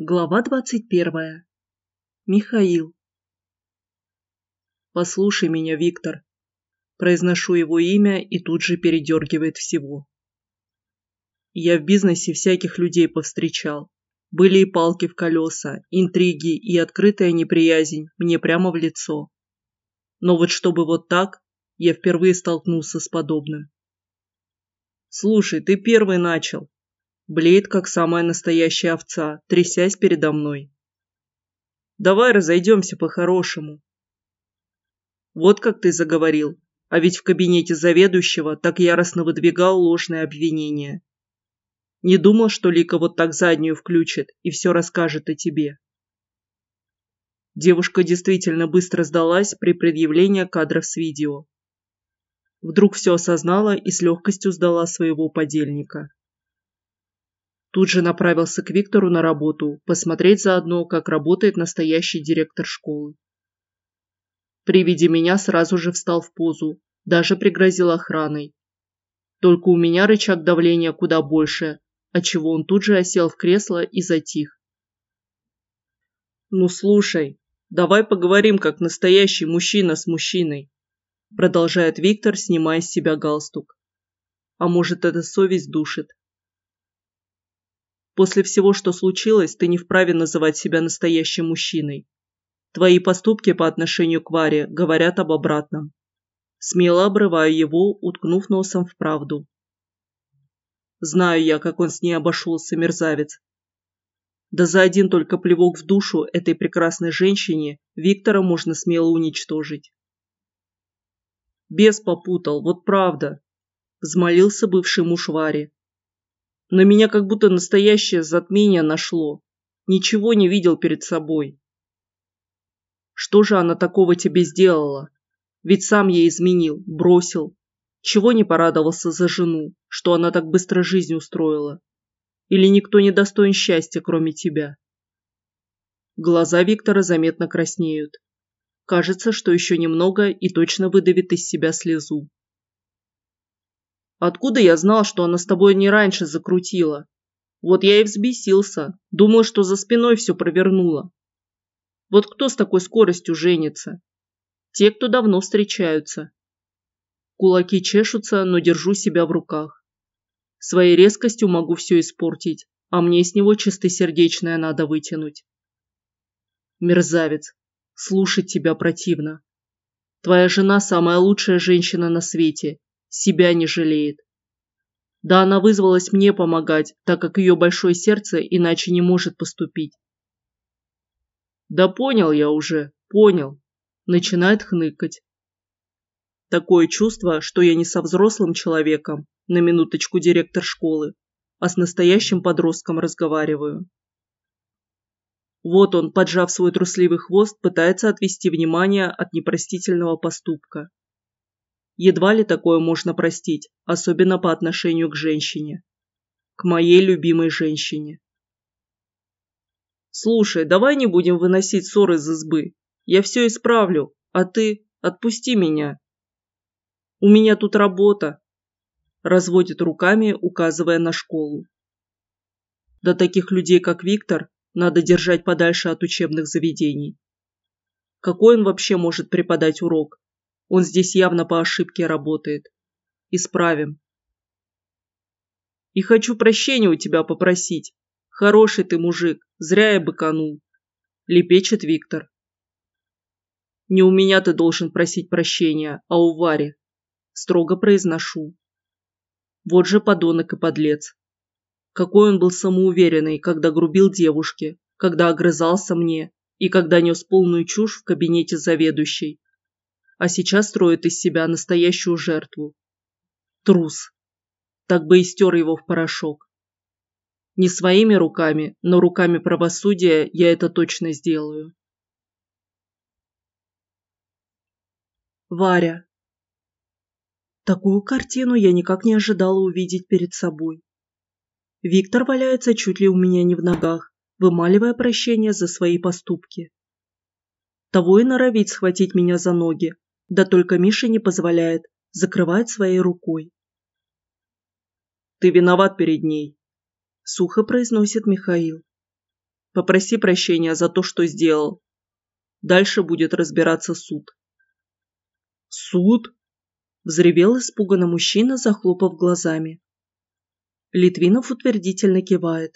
Глава двадцать первая. Михаил. «Послушай меня, Виктор». Произношу его имя и тут же передергивает всего. Я в бизнесе всяких людей повстречал. Были и палки в колеса, интриги и открытая неприязнь мне прямо в лицо. Но вот чтобы вот так, я впервые столкнулся с подобным. «Слушай, ты первый начал», Блеет, как самая настоящая овца, трясясь передо мной. Давай разойдемся по-хорошему. Вот как ты заговорил, а ведь в кабинете заведующего так яростно выдвигал ложные обвинения. Не думал, что Лика вот так заднюю включит и все расскажет о тебе. Девушка действительно быстро сдалась при предъявлении кадров с видео. Вдруг все осознала и с легкостью сдала своего подельника. Тут же направился к Виктору на работу, посмотреть заодно, как работает настоящий директор школы. При виде меня сразу же встал в позу, даже пригрозил охраной. Только у меня рычаг давления куда больше, отчего он тут же осел в кресло и затих. «Ну слушай, давай поговорим, как настоящий мужчина с мужчиной», продолжает Виктор, снимая с себя галстук. А может, это совесть душит? После всего, что случилось, ты не вправе называть себя настоящим мужчиной. Твои поступки по отношению к Варе говорят об обратном. Смело обрываю его, уткнув носом в правду. Знаю я, как он с ней обошелся, мерзавец. Да за один только плевок в душу этой прекрасной женщине Виктора можно смело уничтожить. Бес попутал, вот правда. Взмолился бывший муж Вари. На меня как будто настоящее затмение нашло. Ничего не видел перед собой. Что же она такого тебе сделала? Ведь сам ей изменил, бросил. Чего не порадовался за жену, что она так быстро жизнь устроила? Или никто не достоин счастья, кроме тебя? Глаза Виктора заметно краснеют. Кажется, что еще немного и точно выдавит из себя слезу. Откуда я знал, что она с тобой не раньше закрутила? Вот я и взбесился. Думал, что за спиной все провернула. Вот кто с такой скоростью женится? Те, кто давно встречаются. Кулаки чешутся, но держу себя в руках. Своей резкостью могу все испортить, а мне с него чистосердечное надо вытянуть. Мерзавец, слушать тебя противно. Твоя жена самая лучшая женщина на свете, себя не жалеет. Да она вызвалась мне помогать, так как ее большое сердце иначе не может поступить. Да понял я уже, понял. Начинает хныкать. Такое чувство, что я не со взрослым человеком, на минуточку директор школы, а с настоящим подростком разговариваю. Вот он, поджав свой трусливый хвост, пытается отвести внимание от непростительного поступка. Едва ли такое можно простить, особенно по отношению к женщине. К моей любимой женщине. Слушай, давай не будем выносить ссоры из избы. Я все исправлю, а ты отпусти меня. У меня тут работа. Разводит руками, указывая на школу. Да таких людей, как Виктор, надо держать подальше от учебных заведений. Какой он вообще может преподать урок, он здесь явно по ошибке работает. Исправим. И хочу прощения у тебя попросить. Хороший ты мужик, зря я быканул. Лепечет Виктор. Не у меня ты должен просить прощения, а у Вари. Строго произношу. Вот же подонок и подлец. Какой он был самоуверенный, когда грубил девушке, когда огрызался мне и когда нес полную чушь в кабинете заведующей а сейчас строит из себя настоящую жертву. Трус. Так бы и стер его в порошок. Не своими руками, но руками правосудия я это точно сделаю. Варя. Такую картину я никак не ожидала увидеть перед собой. Виктор валяется чуть ли у меня не в ногах, вымаливая прощение за свои поступки. Того и норовит схватить меня за ноги, да только Миша не позволяет, закрывает своей рукой. «Ты виноват перед ней», – сухо произносит Михаил. Попроси прощения за то, что сделал. Дальше будет разбираться суд. Суд? Взревел испуганно мужчина, захлопав глазами. Литвинов утвердительно кивает.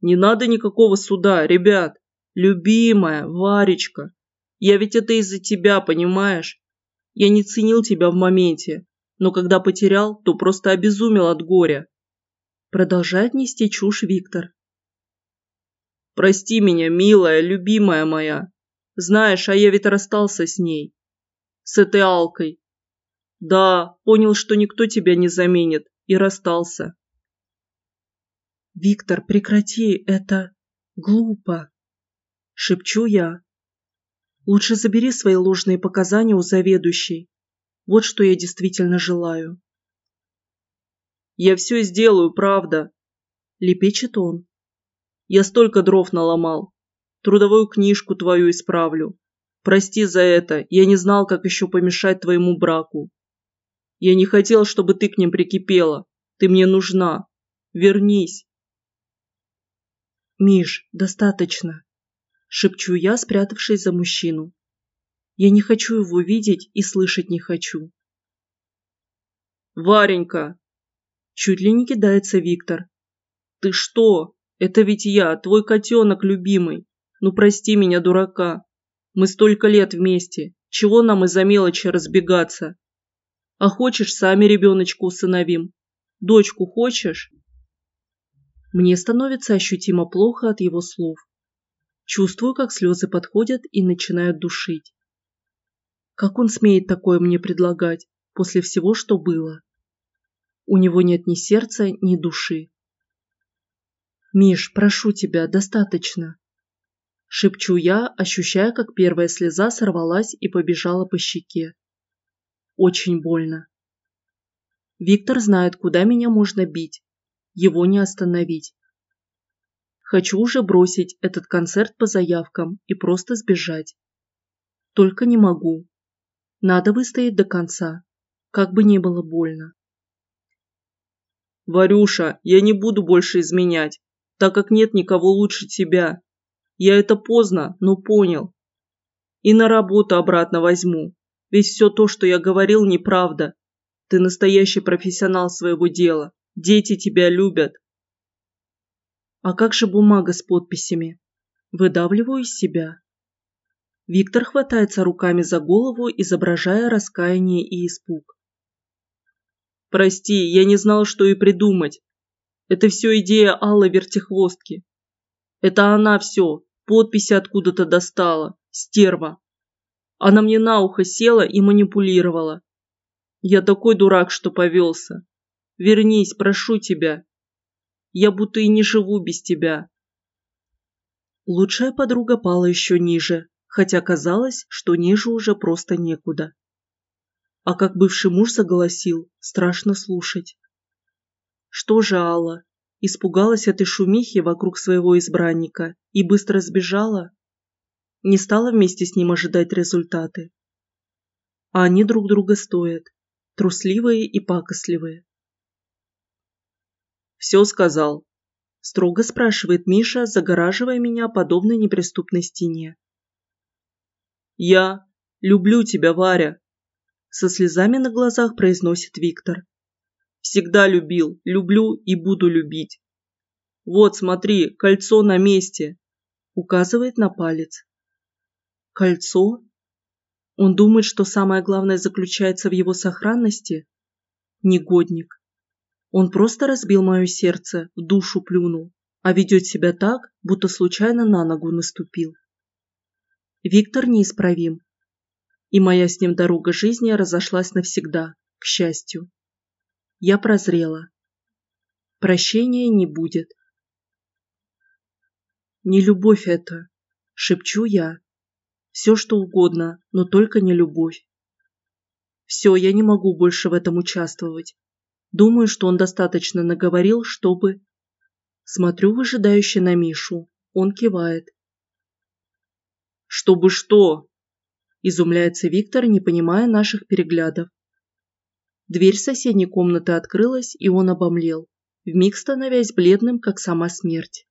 «Не надо никакого суда, ребят! Любимая, Варечка! Я ведь это из-за тебя, понимаешь? Я не ценил тебя в моменте, но когда потерял, то просто обезумел от горя». Продолжает нести чушь Виктор. «Прости меня, милая, любимая моя. Знаешь, а я ведь расстался с ней. С этой Алкой. Да, понял, что никто тебя не заменит, и расстался. «Виктор, прекрати, это глупо!» Шепчу я. «Лучше забери свои ложные показания у заведующей. Вот что я действительно желаю». «Я все сделаю, правда», – лепечет он. «Я столько дров наломал. Трудовую книжку твою исправлю. Прости за это, я не знал, как еще помешать твоему браку. Я не хотел, чтобы ты к ним прикипела. Ты мне нужна. Вернись. Миш, достаточно. Шепчу я, спрятавшись за мужчину. Я не хочу его видеть и слышать не хочу. Варенька! Чуть ли не кидается Виктор. Ты что? Это ведь я, твой котенок любимый. Ну прости меня, дурака. Мы столько лет вместе. Чего нам из-за мелочи разбегаться? А хочешь, сами ребеночку усыновим. Дочку хочешь?» Мне становится ощутимо плохо от его слов. Чувствую, как слезы подходят и начинают душить. Как он смеет такое мне предлагать после всего, что было? У него нет ни сердца, ни души. «Миш, прошу тебя, достаточно!» Шепчу я, ощущая, как первая слеза сорвалась и побежала по щеке. Очень больно. Виктор знает, куда меня можно бить. Его не остановить. Хочу уже бросить этот концерт по заявкам и просто сбежать. Только не могу. Надо выстоять до конца, как бы ни было больно. Варюша, я не буду больше изменять, так как нет никого лучше тебя. Я это поздно, но понял. И на работу обратно возьму. Ведь все то, что я говорил, неправда. Ты настоящий профессионал своего дела. Дети тебя любят. А как же бумага с подписями? Выдавливаю из себя. Виктор хватается руками за голову, изображая раскаяние и испуг. Прости, я не знал, что и придумать. Это все идея Аллы Вертихвостки. Это она все, подписи откуда-то достала, стерва. Она мне на ухо села и манипулировала. Я такой дурак, что повелся. Вернись, прошу тебя. Я будто и не живу без тебя. Лучшая подруга пала еще ниже, хотя казалось, что ниже уже просто некуда. А как бывший муж заголосил, страшно слушать. Что же Алла? Испугалась этой шумихи вокруг своего избранника и быстро сбежала? не стала вместе с ним ожидать результаты. А они друг друга стоят, трусливые и пакостливые. «Все сказал», – строго спрашивает Миша, загораживая меня подобной неприступной стене. «Я люблю тебя, Варя», – со слезами на глазах произносит Виктор. «Всегда любил, люблю и буду любить. Вот, смотри, кольцо на месте», – указывает на палец. Кольцо? Он думает, что самое главное заключается в его сохранности? Негодник. Он просто разбил мое сердце, в душу плюнул, а ведет себя так, будто случайно на ногу наступил. Виктор неисправим. И моя с ним дорога жизни разошлась навсегда, к счастью. Я прозрела. Прощения не будет. Не любовь это, шепчу я, все что угодно, но только не любовь. Все, я не могу больше в этом участвовать. Думаю, что он достаточно наговорил, чтобы... Смотрю выжидающе на Мишу. Он кивает. «Чтобы что?» Изумляется Виктор, не понимая наших переглядов. Дверь соседней комнаты открылась, и он обомлел, вмиг становясь бледным, как сама смерть.